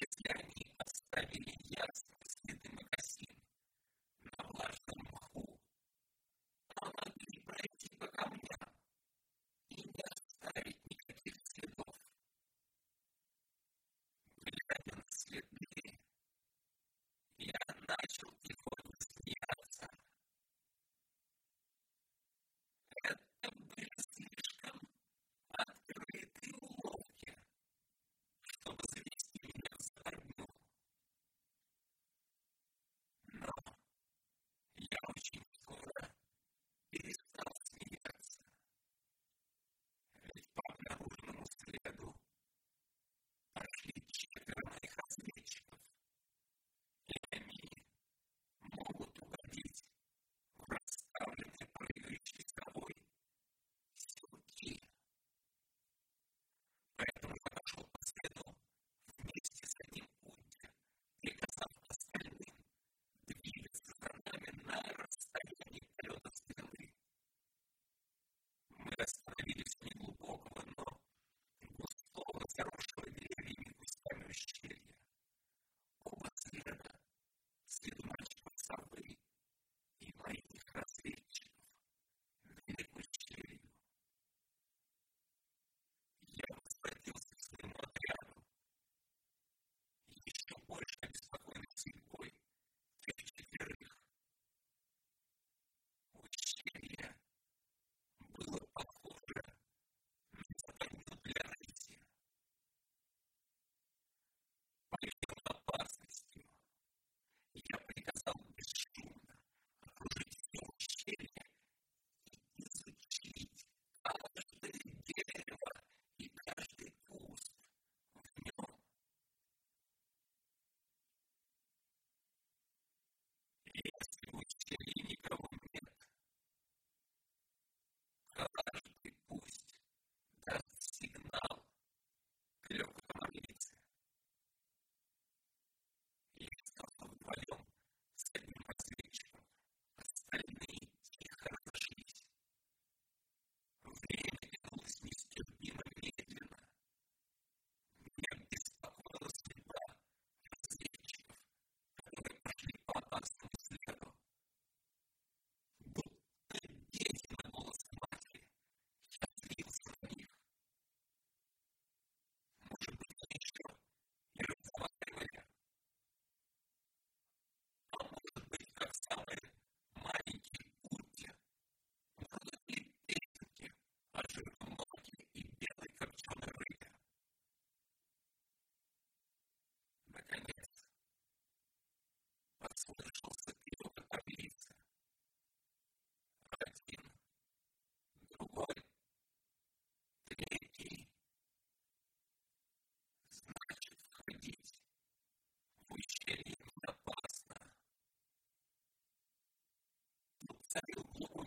если они оставили яд that you